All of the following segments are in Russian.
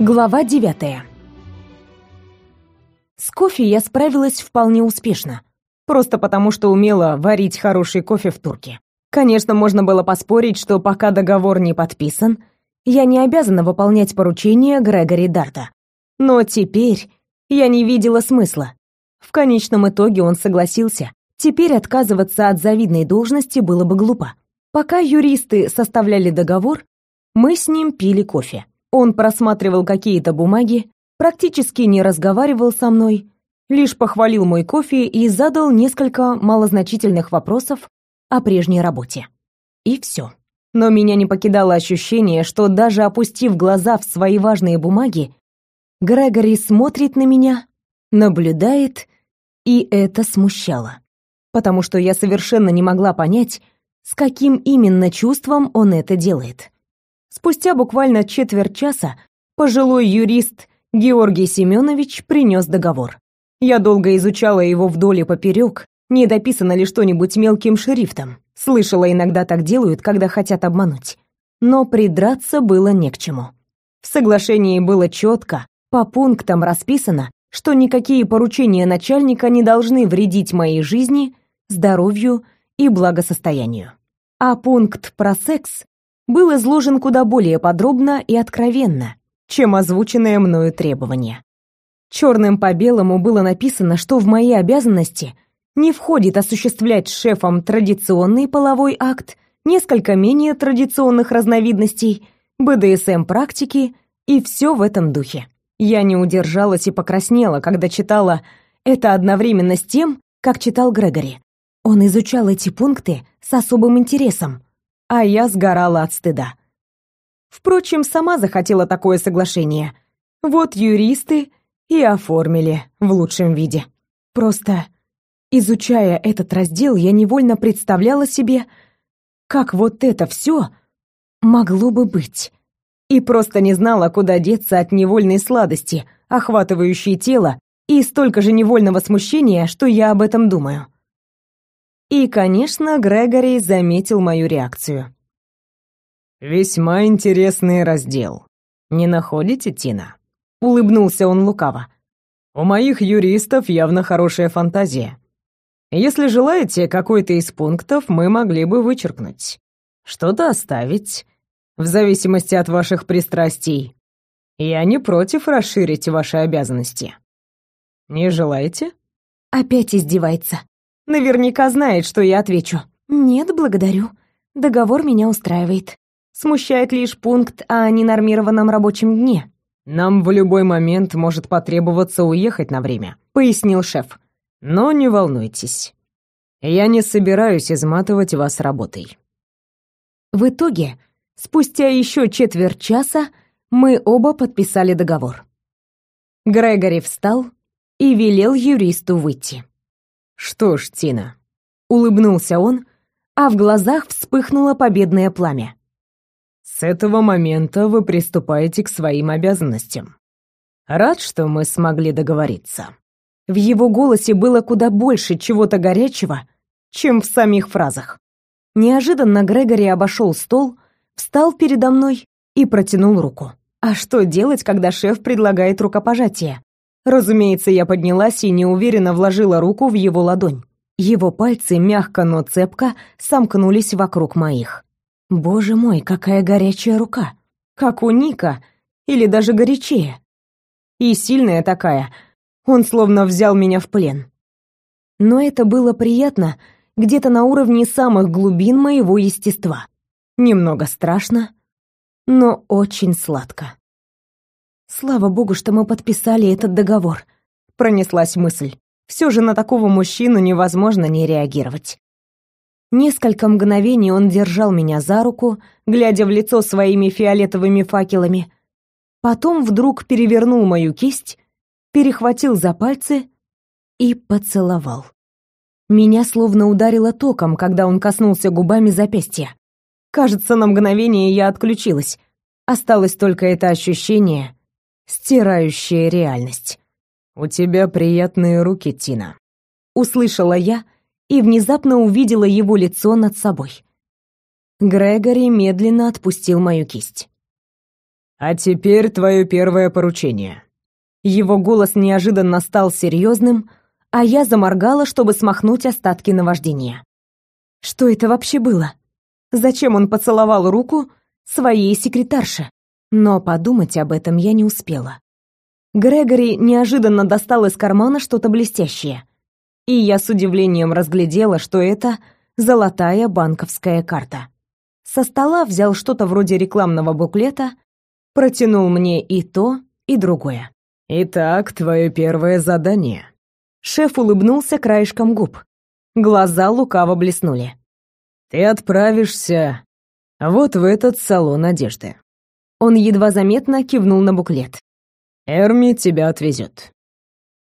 Глава девятая. С кофе я справилась вполне успешно. Просто потому, что умела варить хороший кофе в турке. Конечно, можно было поспорить, что пока договор не подписан, я не обязана выполнять поручения Грегори Дарта. Но теперь я не видела смысла. В конечном итоге он согласился. Теперь отказываться от завидной должности было бы глупо. Пока юристы составляли договор, мы с ним пили кофе. Он просматривал какие-то бумаги, практически не разговаривал со мной, лишь похвалил мой кофе и задал несколько малозначительных вопросов о прежней работе. И все. Но меня не покидало ощущение, что даже опустив глаза в свои важные бумаги, Грегори смотрит на меня, наблюдает, и это смущало. Потому что я совершенно не могла понять, с каким именно чувством он это делает. Спустя буквально четверть часа пожилой юрист Георгий Семенович принес договор. Я долго изучала его вдоль и поперек, не дописано ли что-нибудь мелким шрифтом. Слышала, иногда так делают, когда хотят обмануть. Но придраться было не к чему. В соглашении было четко, по пунктам расписано, что никакие поручения начальника не должны вредить моей жизни, здоровью и благосостоянию. А пункт про секс был изложен куда более подробно и откровенно, чем озвученное мною требование. Черным по белому было написано, что в мои обязанности не входит осуществлять с шефом традиционный половой акт, несколько менее традиционных разновидностей, БДСМ-практики и все в этом духе. Я не удержалась и покраснела, когда читала это одновременно с тем, как читал Грегори. Он изучал эти пункты с особым интересом, а я сгорала от стыда. Впрочем, сама захотела такое соглашение. Вот юристы и оформили в лучшем виде. Просто, изучая этот раздел, я невольно представляла себе, как вот это все могло бы быть. И просто не знала, куда деться от невольной сладости, охватывающей тело, и столько же невольного смущения, что я об этом думаю. И, конечно, Грегори заметил мою реакцию. «Весьма интересный раздел. Не находите, Тина?» Улыбнулся он лукаво. «У моих юристов явно хорошая фантазия. Если желаете, какой-то из пунктов мы могли бы вычеркнуть. Что-то оставить, в зависимости от ваших пристрастий. Я не против расширить ваши обязанности. Не желаете?» Опять издевается. Наверняка знает, что я отвечу. Нет, благодарю. Договор меня устраивает. Смущает лишь пункт о ненормированном рабочем дне. Нам в любой момент может потребоваться уехать на время, пояснил шеф. Но не волнуйтесь. Я не собираюсь изматывать вас работой. В итоге, спустя еще четверть часа, мы оба подписали договор. Грегори встал и велел юристу выйти. «Что ж, Тина», — улыбнулся он, а в глазах вспыхнуло победное пламя. «С этого момента вы приступаете к своим обязанностям. Рад, что мы смогли договориться». В его голосе было куда больше чего-то горячего, чем в самих фразах. Неожиданно Грегори обошел стол, встал передо мной и протянул руку. А что делать, когда шеф предлагает рукопожатие? Разумеется, я поднялась и неуверенно вложила руку в его ладонь. Его пальцы мягко, но цепко сомкнулись вокруг моих. Боже мой, какая горячая рука! Как у Ника, или даже горячее. И сильная такая. Он словно взял меня в плен. Но это было приятно где-то на уровне самых глубин моего естества. Немного страшно, но очень сладко. Слава богу, что мы подписали этот договор. Пронеслась мысль. Все же на такого мужчину невозможно не реагировать. Несколько мгновений он держал меня за руку, глядя в лицо своими фиолетовыми факелами. Потом вдруг перевернул мою кисть, перехватил за пальцы и поцеловал. Меня словно ударило током, когда он коснулся губами запястья. Кажется, на мгновение я отключилась. Осталось только это ощущение, стирающее реальность. «У тебя приятные руки, Тина», — услышала я и внезапно увидела его лицо над собой. Грегори медленно отпустил мою кисть. «А теперь твое первое поручение». Его голос неожиданно стал серьезным, а я заморгала, чтобы смахнуть остатки наваждения. Что это вообще было? Зачем он поцеловал руку своей секретарше? Но подумать об этом я не успела. Грегори неожиданно достал из кармана что-то блестящее. И я с удивлением разглядела, что это золотая банковская карта. Со стола взял что-то вроде рекламного буклета, протянул мне и то, и другое. «Итак, твое первое задание». Шеф улыбнулся краешком губ. Глаза лукаво блеснули. «Ты отправишься вот в этот салон одежды». Он едва заметно кивнул на буклет. «Эрми тебя отвезет.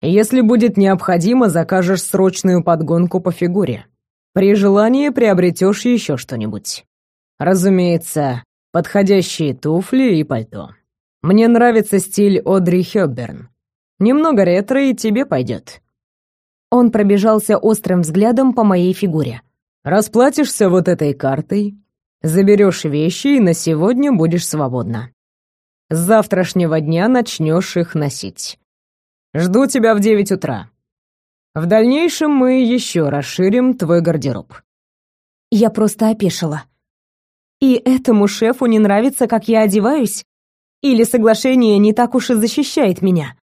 Если будет необходимо, закажешь срочную подгонку по фигуре. При желании приобретешь еще что-нибудь. Разумеется, подходящие туфли и пальто. Мне нравится стиль Одри Хёбберн. Немного ретро и тебе пойдет. Он пробежался острым взглядом по моей фигуре. Расплатишься вот этой картой, заберешь вещи и на сегодня будешь свободна. С завтрашнего дня начнешь их носить. Жду тебя в девять утра. В дальнейшем мы еще расширим твой гардероб. Я просто опешила. И этому шефу не нравится, как я одеваюсь? Или соглашение не так уж и защищает меня?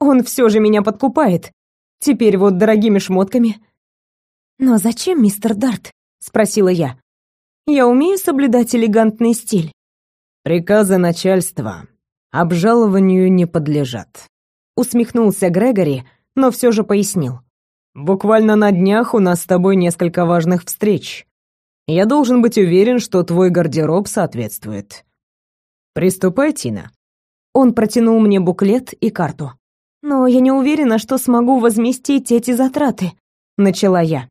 Он все же меня подкупает, Теперь вот дорогими шмотками. Но зачем, мистер Дарт? спросила я. Я умею соблюдать элегантный стиль. Приказы начальства обжалованию не подлежат. Усмехнулся Грегори, но все же пояснил. Буквально на днях у нас с тобой несколько важных встреч. Я должен быть уверен, что твой гардероб соответствует. Приступай, Тина. Он протянул мне буклет и карту. Но я не уверена, что смогу возместить эти затраты, начала я.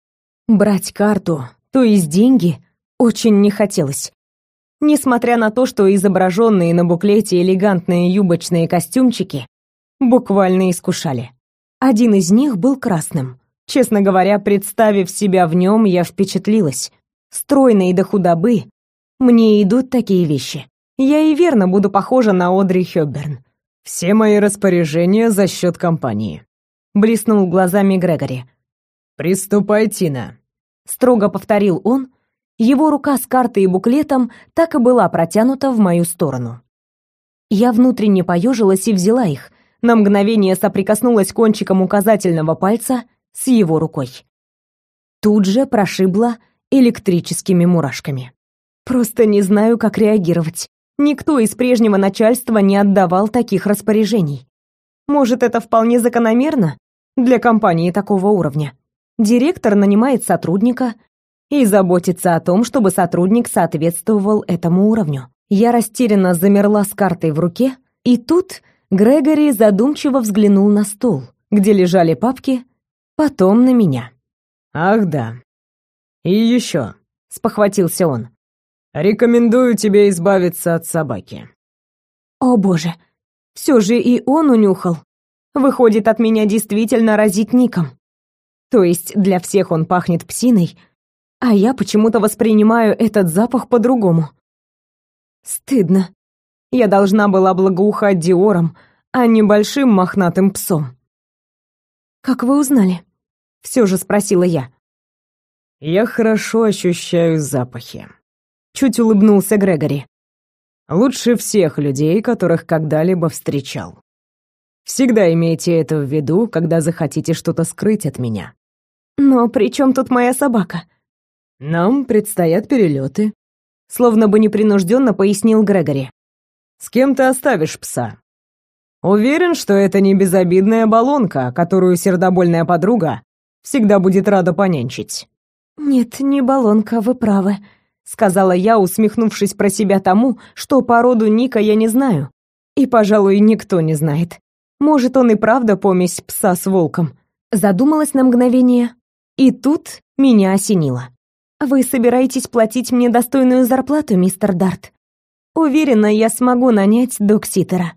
Брать карту, то есть деньги, очень не хотелось. Несмотря на то, что изображенные на буклете элегантные юбочные костюмчики буквально искушали. Один из них был красным. Честно говоря, представив себя в нем, я впечатлилась. Стройной до худобы. Мне идут такие вещи. Я и верно буду похожа на Одри Хёбберн. «Все мои распоряжения за счет компании», — блеснул глазами Грегори. «Приступай, Тина», — строго повторил он. Его рука с картой и буклетом так и была протянута в мою сторону. Я внутренне поежилась и взяла их, на мгновение соприкоснулась кончиком указательного пальца с его рукой. Тут же прошибла электрическими мурашками. Просто не знаю, как реагировать. Никто из прежнего начальства не отдавал таких распоряжений. Может, это вполне закономерно для компании такого уровня. Директор нанимает сотрудника и заботится о том, чтобы сотрудник соответствовал этому уровню. Я растерянно замерла с картой в руке, и тут Грегори задумчиво взглянул на стол, где лежали папки, потом на меня. «Ах да. И еще», — спохватился он. Рекомендую тебе избавиться от собаки. О боже, все же и он унюхал. Выходит, от меня действительно разит ником. То есть для всех он пахнет псиной, а я почему-то воспринимаю этот запах по-другому. Стыдно. Я должна была благоухать Диором, а не большим мохнатым псом. «Как вы узнали?» — все же спросила я. «Я хорошо ощущаю запахи», Чуть улыбнулся Грегори. Лучше всех людей, которых когда-либо встречал. Всегда имейте это в виду, когда захотите что-то скрыть от меня. Но при чем тут моя собака? Нам предстоят перелеты. Словно бы непринужденно пояснил Грегори. С кем ты оставишь пса? Уверен, что это не безобидная баллонка, которую сердобольная подруга всегда будет рада понянчить. Нет, не баллонка, вы правы, сказала я, усмехнувшись про себя тому, что породу Ника я не знаю. И, пожалуй, никто не знает. Может, он и правда помесь пса с волком. Задумалась на мгновение, и тут меня осенило. Вы собираетесь платить мне достойную зарплату, мистер Дарт? Уверена, я смогу нанять докситера.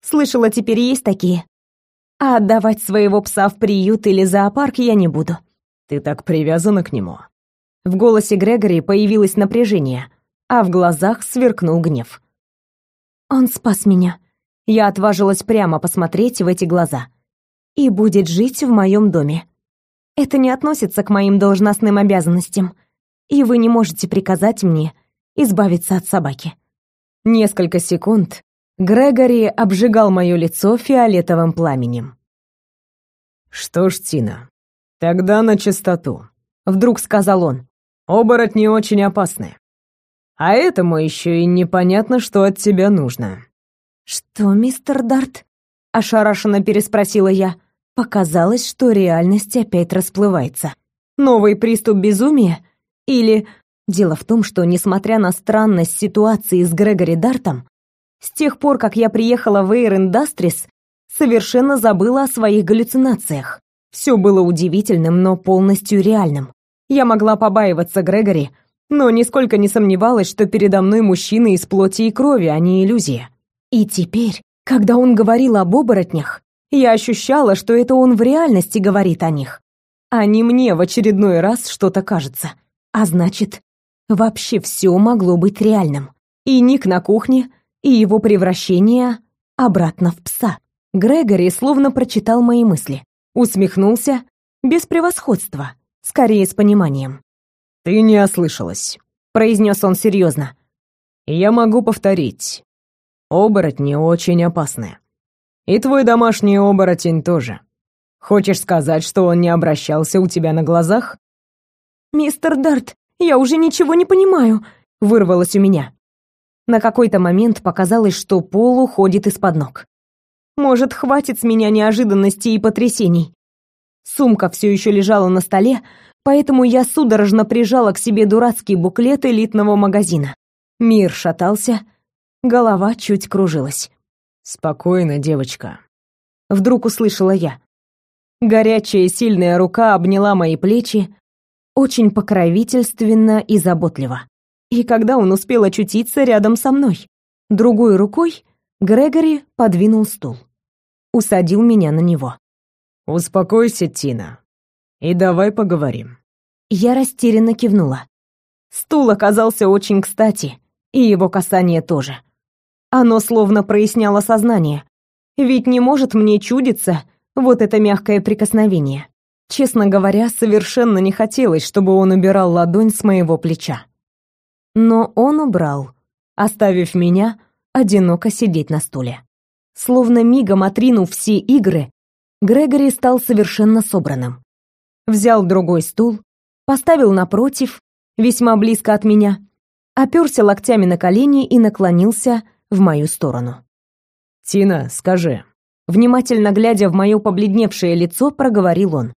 Слышала, теперь есть такие. А отдавать своего пса в приют или зоопарк я не буду. Ты так привязана к нему. В голосе Грегори появилось напряжение, а в глазах сверкнул гнев. Он спас меня. Я отважилась прямо посмотреть в эти глаза. И будет жить в моем доме. Это не относится к моим должностным обязанностям, и вы не можете приказать мне избавиться от собаки. Несколько секунд Грегори обжигал мое лицо фиолетовым пламенем. «Что ж, Тина, тогда на чистоту», — вдруг сказал он. «Оборотни очень опасны. А этому еще и непонятно, что от тебя нужно». «Что, мистер Дарт?» — ошарашенно переспросила я. Показалось, что реальность опять расплывается. Новый приступ безумия? Или... Дело в том, что, несмотря на странность ситуации с Грегори Дартом, с тех пор, как я приехала в Air Industries, совершенно забыла о своих галлюцинациях. Все было удивительным, но полностью реальным. Я могла побаиваться Грегори, но нисколько не сомневалась, что передо мной мужчина из плоти и крови, а не иллюзия. И теперь, когда он говорил об оборотнях, я ощущала, что это он в реальности говорит о них, а не мне в очередной раз что-то кажется. А значит, вообще все могло быть реальным. И Ник на кухне, и его превращение обратно в пса. Грегори словно прочитал мои мысли, усмехнулся, без превосходства, скорее с пониманием. «Ты не ослышалась», — произнес он серьезно. «Я могу повторить. Оборотни очень опасны. И твой домашний оборотень тоже. Хочешь сказать, что он не обращался у тебя на глазах?» «Мистер Дарт, я уже ничего не понимаю», — вырвалось у меня. На какой-то момент показалось, что пол уходит из-под ног. Может, хватит с меня неожиданностей и потрясений. Сумка все еще лежала на столе, поэтому я судорожно прижала к себе дурацкий буклет элитного магазина. Мир шатался, голова чуть кружилась. «Спокойно, девочка», — вдруг услышала я. Горячая сильная рука обняла мои плечи, очень покровительственно и заботливо. И когда он успел очутиться рядом со мной? Другой рукой Грегори подвинул стул. Усадил меня на него. «Успокойся, Тина, и давай поговорим». Я растерянно кивнула. Стул оказался очень кстати, и его касание тоже. Оно словно проясняло сознание. Ведь не может мне чудиться вот это мягкое прикосновение. Честно говоря, совершенно не хотелось, чтобы он убирал ладонь с моего плеча. Но он убрал, оставив меня одиноко сидеть на стуле. Словно мигом отринув все игры, Грегори стал совершенно собранным. Взял другой стул, поставил напротив, весьма близко от меня, оперся локтями на колени и наклонился в мою сторону. «Тина, скажи». Внимательно глядя в мое побледневшее лицо, проговорил он.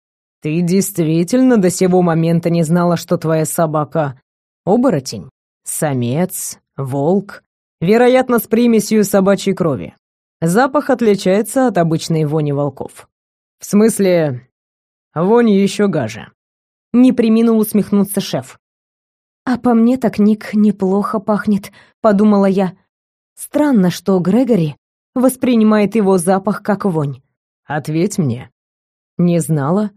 «Ты действительно до сего момента не знала, что твоя собака — оборотень?» Самец, волк, вероятно, с примесью собачьей крови. Запах отличается от обычной вони волков. В смысле, вонь еще гаже. Не приминул усмехнуться шеф. А по мне так Ник неплохо пахнет, подумала я. Странно, что Грегори воспринимает его запах как вонь. Ответь мне. Не знала?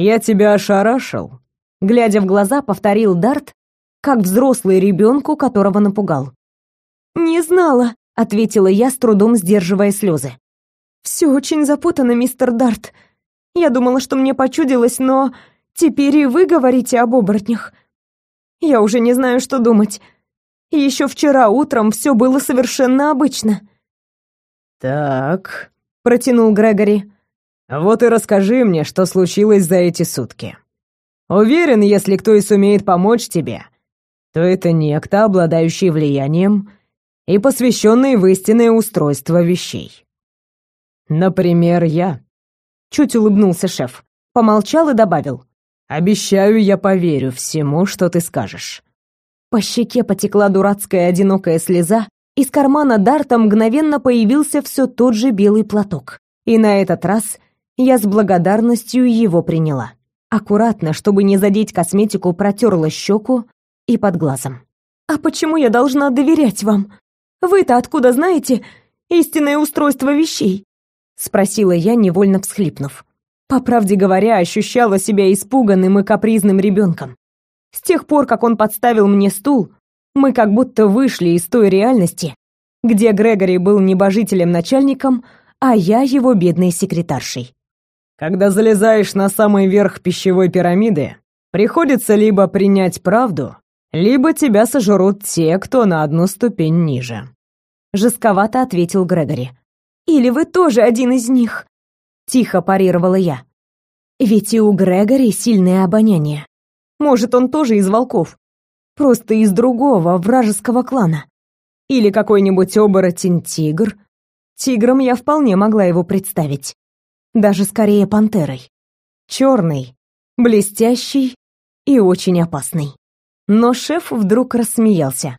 Я тебя ошарашил. Глядя в глаза, повторил Дарт, как взрослый ребенку, которого напугал. «Не знала», — ответила я, с трудом сдерживая слезы. «Все очень запутано, мистер Дарт. Я думала, что мне почудилось, но теперь и вы говорите об оборотнях. Я уже не знаю, что думать. Еще вчера утром все было совершенно обычно». «Так», — протянул Грегори. «Вот и расскажи мне, что случилось за эти сутки. Уверен, если кто и сумеет помочь тебе, то это некто, обладающий влиянием и посвященный в истинное устройство вещей. Например, я. Чуть улыбнулся шеф, помолчал и добавил. Обещаю, я поверю всему, что ты скажешь. По щеке потекла дурацкая одинокая слеза, из кармана Дарта мгновенно появился все тот же белый платок. И на этот раз я с благодарностью его приняла. Аккуратно, чтобы не задеть косметику, протерла щеку, и под глазом. «А почему я должна доверять вам? Вы-то откуда знаете истинное устройство вещей?» Спросила я, невольно всхлипнув. По правде говоря, ощущала себя испуганным и капризным ребенком. С тех пор, как он подставил мне стул, мы как будто вышли из той реальности, где Грегори был небожителем-начальником, а я его бедной секретаршей. Когда залезаешь на самый верх пищевой пирамиды, приходится либо принять правду, либо тебя сожрут те, кто на одну ступень ниже. Жестковато ответил Грегори. Или вы тоже один из них? Тихо парировала я. Ведь и у Грегори сильное обоняние. Может, он тоже из волков, просто из другого вражеского клана. Или какой-нибудь оборотень-тигр. Тигром я вполне могла его представить. Даже скорее пантерой. Черный, блестящий и очень опасный. Но шеф вдруг рассмеялся.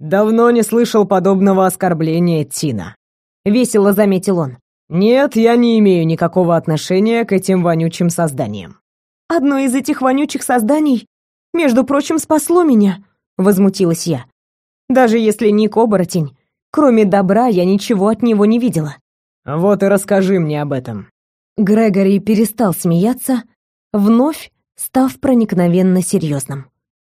«Давно не слышал подобного оскорбления, Тина», — весело заметил он. «Нет, я не имею никакого отношения к этим вонючим созданиям». «Одно из этих вонючих созданий, между прочим, спасло меня», — возмутилась я. «Даже если Ник оборотень, кроме добра я ничего от него не видела». «Вот и расскажи мне об этом». Грегори перестал смеяться, вновь став проникновенно серьезным.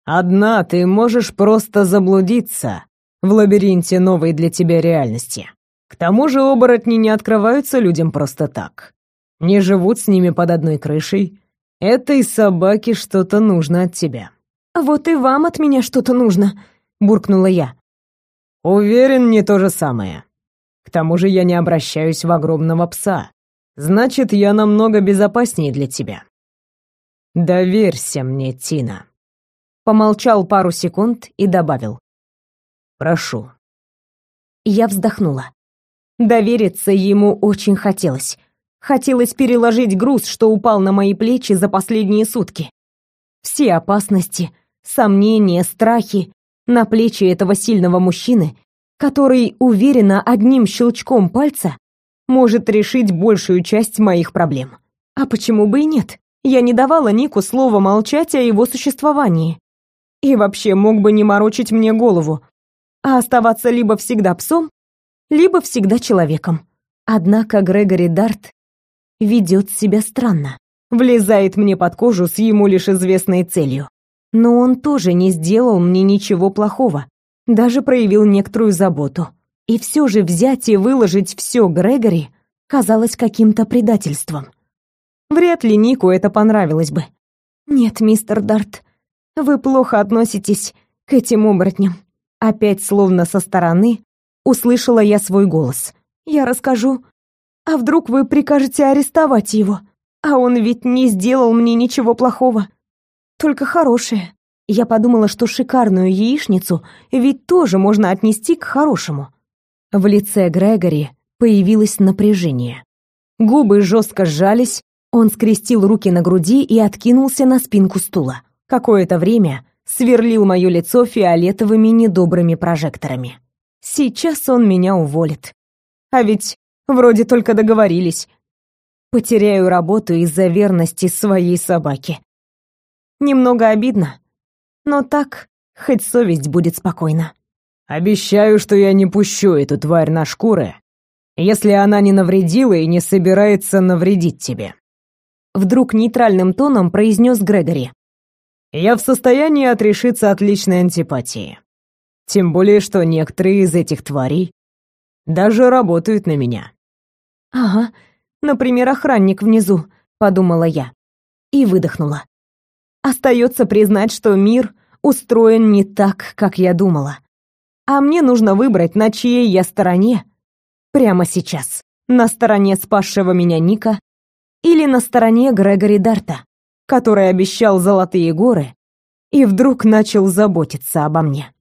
«Одна ты можешь просто заблудиться в лабиринте новой для тебя реальности. К тому же оборотни не открываются людям просто так. Не живут с ними под одной крышей. Этой собаке что-то нужно от тебя. Вот и вам от меня что-то нужно, буркнула я. Уверен, не то же самое. К тому же я не обращаюсь в огромного пса. Значит, я намного безопаснее для тебя. Доверься мне, Тина. Помолчал пару секунд и добавил: Прошу. Я вздохнула. Довериться ему очень хотелось. Хотелось переложить груз, что упал на мои плечи за последние сутки. Все опасности, сомнения, страхи на плечи этого сильного мужчины, который уверенно одним щелчком пальца может решить большую часть моих проблем. А почему бы и нет? Я не давала Нику слова молчать о его существовании. И вообще мог бы не морочить мне голову, а оставаться либо всегда псом, либо всегда человеком. Однако Грегори Дарт ведет себя странно, влезает мне под кожу с ему лишь известной целью. Но он тоже не сделал мне ничего плохого, даже проявил некоторую заботу. И все же взять и выложить все Грегори казалось каким-то предательством. Вряд ли Нику это понравилось бы. Нет, мистер Дарт, вы плохо относитесь к этим оборотням. Опять словно со стороны услышала я свой голос. Я расскажу. А вдруг вы прикажете арестовать его? А он ведь не сделал мне ничего плохого. Только хорошее. Я подумала, что шикарную яичницу ведь тоже можно отнести к хорошему. В лице Грегори появилось напряжение. Губы жестко сжались, он скрестил руки на груди и откинулся на спинку стула. Какое-то время сверлил моё лицо фиолетовыми недобрыми прожекторами. Сейчас он меня уволит. А ведь вроде только договорились. Потеряю работу из-за верности своей собаке. Немного обидно, но так хоть совесть будет спокойна. Обещаю, что я не пущу эту тварь на шкуры, если она не навредила и не собирается навредить тебе. Вдруг нейтральным тоном произнес Грегори. Я в состоянии отрешиться от личной антипатии. Тем более, что некоторые из этих тварей даже работают на меня. Ага, например, охранник внизу, подумала я и выдохнула. Остается признать, что мир устроен не так, как я думала. А мне нужно выбрать, на чьей я стороне прямо сейчас. На стороне спасшего меня Ника или на стороне Грегори Дарта, который обещал золотые горы и вдруг начал заботиться обо мне.